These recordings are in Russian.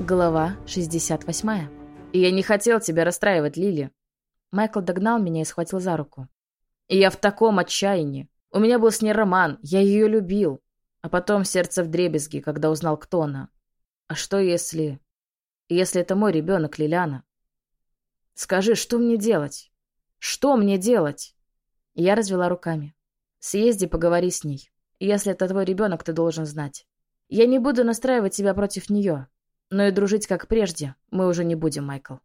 Глава 68. «И я не хотел тебя расстраивать, Лили». Майкл догнал меня и схватил за руку. «И я в таком отчаянии. У меня был с ней роман, я ее любил. А потом сердце в дребезги, когда узнал, кто она. А что если... Если это мой ребенок, Лилиана? Скажи, что мне делать? Что мне делать?» Я развела руками. «Съезди, поговори с ней. Если это твой ребенок, ты должен знать. Я не буду настраивать тебя против нее. Но и дружить, как прежде, мы уже не будем, Майкл.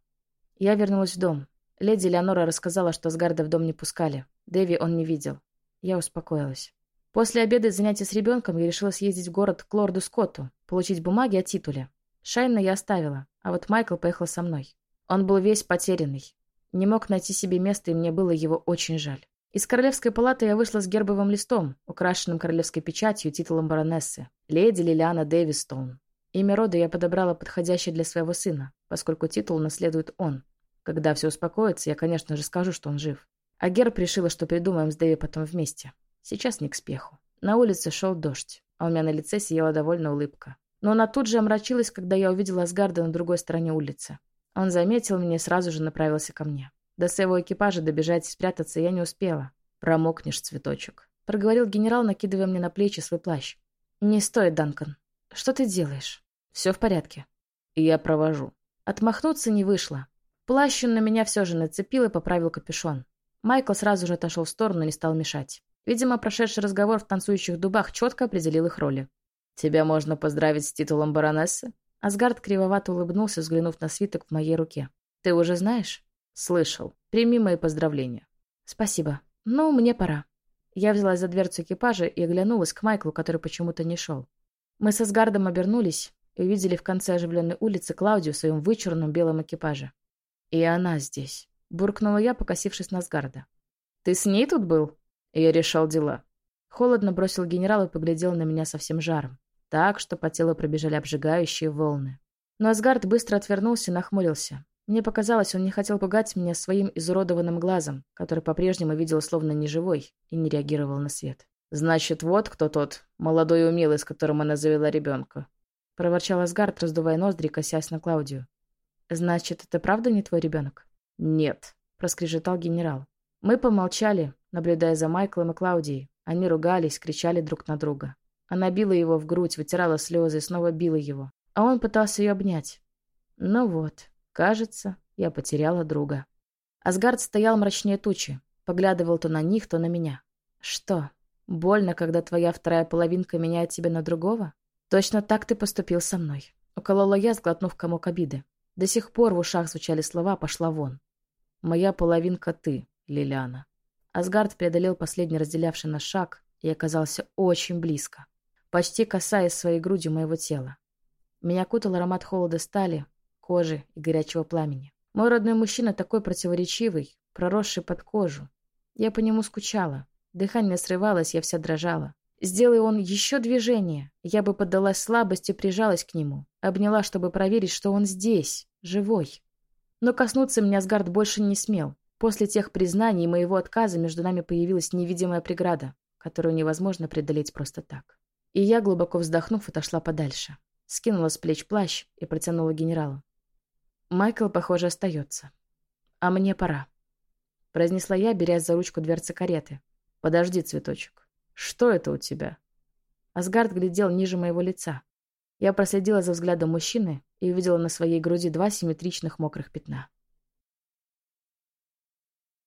Я вернулась в дом. Леди Леонора рассказала, что Сгарда в дом не пускали. Дэви он не видел. Я успокоилась. После обеда и занятий с ребенком я решила съездить в город к лорду Скотту, получить бумаги о титуле. Шайна я оставила, а вот Майкл поехал со мной. Он был весь потерянный. Не мог найти себе места, и мне было его очень жаль. Из королевской палаты я вышла с гербовым листом, украшенным королевской печатью и титулом баронессы. Леди Лилиана Дэвистоун. Имя рода я подобрала подходящее для своего сына, поскольку титул наследует он. Когда все успокоится, я, конечно же, скажу, что он жив. А Герб решила, что придумаем с Дэви потом вместе. Сейчас не к спеху. На улице шел дождь, а у меня на лице сияла довольно улыбка. Но она тут же омрачилась, когда я увидела Асгарда на другой стороне улицы. Он заметил меня и сразу же направился ко мне. До своего экипажа добежать и спрятаться я не успела. «Промокнешь, цветочек», — проговорил генерал, накидывая мне на плечи свой плащ. «Не стоит, Данкан. Что ты делаешь?» «Все в порядке». И я провожу. Отмахнуться не вышло. Плащ он на меня все же нацепил и поправил капюшон. Майкл сразу же отошел в сторону и не стал мешать. Видимо, прошедший разговор в танцующих дубах четко определил их роли. «Тебя можно поздравить с титулом баронессы?» Асгард кривовато улыбнулся, взглянув на свиток в моей руке. «Ты уже знаешь?» «Слышал. Прими мои поздравления». «Спасибо. Ну, мне пора». Я взялась за дверцу экипажа и оглянулась к Майклу, который почему-то не шел. Мы с Асгардом обернулись и увидели в конце оживленной улицы Клаудию в своем вычурном белом экипаже. «И она здесь», — буркнула я, покосившись на Асгарда. «Ты с ней тут был?» Я решал дела. Холодно бросил генерал и поглядел на меня со всем жаром. Так, что по телу пробежали обжигающие волны. Но Асгард быстро отвернулся и нахмурился. Мне показалось, он не хотел пугать меня своим изуродованным глазом, который по-прежнему видел словно неживой и не реагировал на свет. «Значит, вот кто тот, молодой и умелый, с которым она завела ребенка», — проворчал Асгард, раздувая ноздри, косясь на Клаудию. «Значит, это правда не твой ребенок?» «Нет», — проскрежетал генерал. Мы помолчали, наблюдая за Майклом и Клаудией. Они ругались, кричали друг на друга. Она била его в грудь, вытирала слезы и снова била его. А он пытался ее обнять. Ну вот, кажется, я потеряла друга. Асгард стоял мрачнее тучи, поглядывал то на них, то на меня. Что, Больно, когда твоя вторая половинка меняет тебя на другого? Точно так ты поступил со мной. Уколола я, сглотнув комок обиды. До сих пор в ушах звучали слова «пошла вон». «Моя половинка ты, Лилиана». Асгард преодолел последний разделявший наш шаг и оказался очень близко, почти касаясь своей грудью моего тела. Меня кутал аромат холода стали, кожи и горячего пламени. Мой родной мужчина такой противоречивый, проросший под кожу. Я по нему скучала. Дыхание срывалось, я вся дрожала. Сделай он еще движение, я бы поддалась слабости прижалась к нему. Обняла, чтобы проверить, что он здесь, живой. Но коснуться меня Асгард больше не смел. После тех признаний и моего отказа между нами появилась невидимая преграда, которую невозможно преодолеть просто так. И я, глубоко вздохнув, отошла подальше. Скинула с плеч плащ и протянула генералу. Майкл, похоже, остается. А мне пора. Произнесла я, берясь за ручку дверцы кареты. «Подожди, цветочек. Что это у тебя?» Асгард глядел ниже моего лица. Я проследила за взглядом мужчины и увидела на своей груди два симметричных мокрых пятна.